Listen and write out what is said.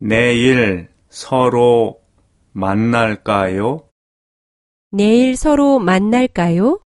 내일 서로 만날까요? 내일 서로 만날까요?